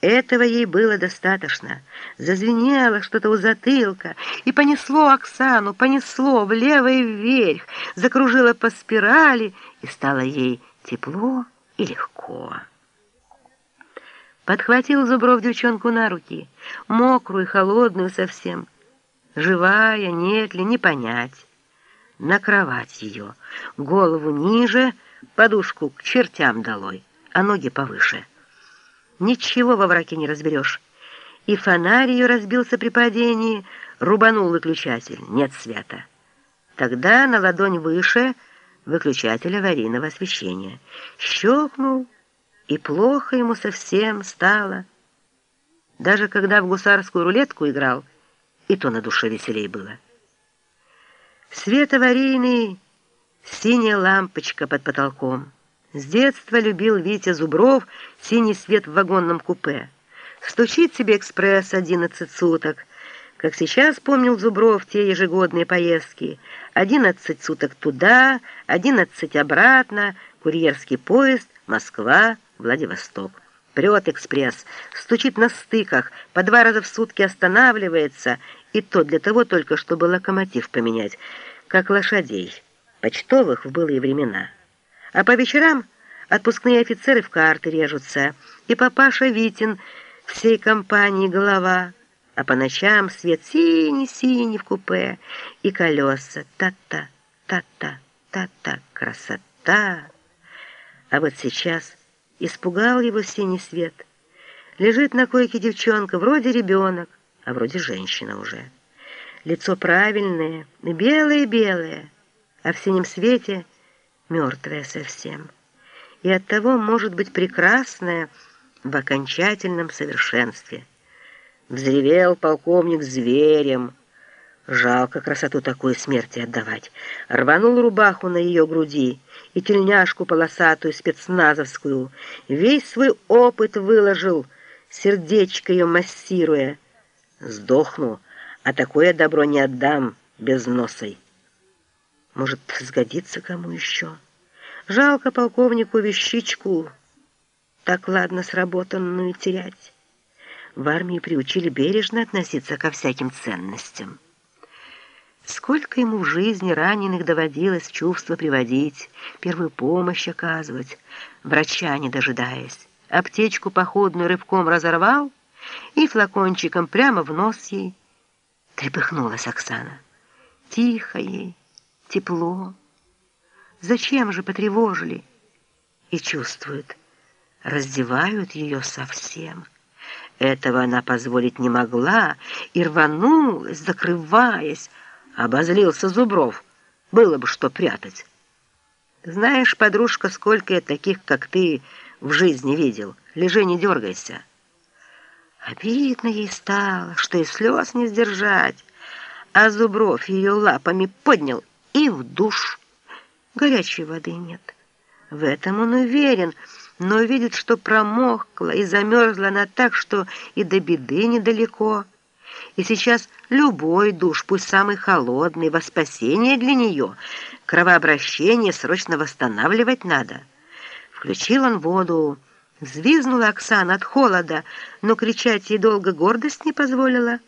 Этого ей было достаточно. Зазвенело что-то у затылка, и понесло Оксану, понесло влево и вверх, закружило по спирали, и стало ей тепло и легко. Подхватил Зубров девчонку на руки, мокрую, холодную совсем. Живая, нет ли, не понять. На кровать ее, голову ниже, подушку к чертям долой, а ноги повыше. Ничего во враке не разберешь. И фонарь ее разбился при падении, рубанул выключатель, нет света. Тогда на ладонь выше выключатель аварийного освещения. Щелкнул, и плохо ему совсем стало. Даже когда в гусарскую рулетку играл, и то на душе веселей было. Свет аварийный, синяя лампочка под потолком. С детства любил Витя Зубров синий свет в вагонном купе. Стучит себе экспресс одиннадцать суток. Как сейчас помнил Зубров те ежегодные поездки. Одиннадцать суток туда, одиннадцать обратно, курьерский поезд, Москва, Владивосток. Прет экспресс, стучит на стыках, по два раза в сутки останавливается, и то для того только, чтобы локомотив поменять, как лошадей, почтовых в былые времена. А по вечерам отпускные офицеры в карты режутся, и папаша Витин всей компании голова, а по ночам свет синий-синий в купе, и колеса та-та, та-та, та-та, красота. А вот сейчас испугал его синий свет. Лежит на койке девчонка, вроде ребенок, а вроде женщина уже. Лицо правильное, белое-белое, а в синем свете — мертвая совсем, и оттого может быть прекрасная в окончательном совершенстве. Взревел полковник зверем. Жалко красоту такой смерти отдавать. Рванул рубаху на ее груди и тельняшку полосатую спецназовскую. Весь свой опыт выложил, сердечко ее массируя. Сдохну, а такое добро не отдам без носой. Может, сгодится кому еще. Жалко полковнику вещичку, так ладно сработанную терять. В армии приучили бережно относиться ко всяким ценностям. Сколько ему в жизни раненых доводилось чувства приводить, первую помощь оказывать, врача не дожидаясь. Аптечку походную рывком разорвал и флакончиком прямо в нос ей. Трепыхнулась Оксана. Тихо ей тепло. Зачем же потревожили? И чувствует, раздевают ее совсем. Этого она позволить не могла и рванулась, закрываясь. Обозлился Зубров. Было бы что прятать. Знаешь, подружка, сколько я таких, как ты, в жизни видел. Лежи, не дергайся. Обидно ей стало, что и слез не сдержать. А Зубров ее лапами поднял и в душ. Горячей воды нет. В этом он уверен, но видит, что промокла и замерзла она так, что и до беды недалеко. И сейчас любой душ, пусть самый холодный, во спасение для нее, кровообращение срочно восстанавливать надо. Включил он воду, взвизнула Оксана от холода, но кричать ей долго гордость не позволила.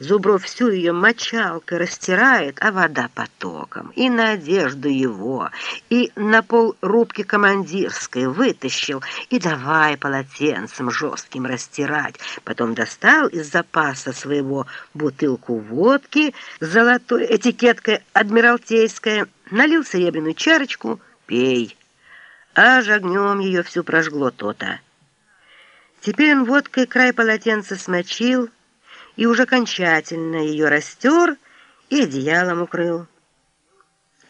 Зубров всю ее мочалкой растирает, а вода потоком. И на одежду его, и на пол рубки командирской вытащил, и давай полотенцем жестким растирать. Потом достал из запаса своего бутылку водки с золотой этикеткой адмиралтейская, налил серебряную чарочку, пей. Аж огнем ее всю прожгло то-то. Теперь он водкой край полотенца смочил, и уже окончательно ее растер и одеялом укрыл.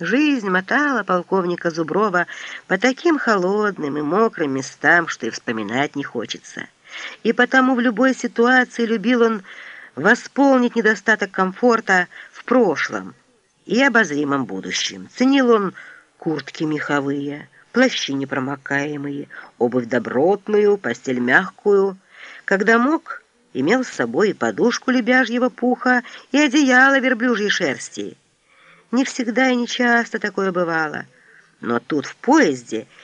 Жизнь мотала полковника Зуброва по таким холодным и мокрым местам, что и вспоминать не хочется. И потому в любой ситуации любил он восполнить недостаток комфорта в прошлом и обозримом будущем. Ценил он куртки меховые, плащи непромокаемые, обувь добротную, постель мягкую. Когда мог, имел с собой и подушку лебяжьего пуха, и одеяло верблюжьей шерсти. Не всегда и не часто такое бывало, но тут в поезде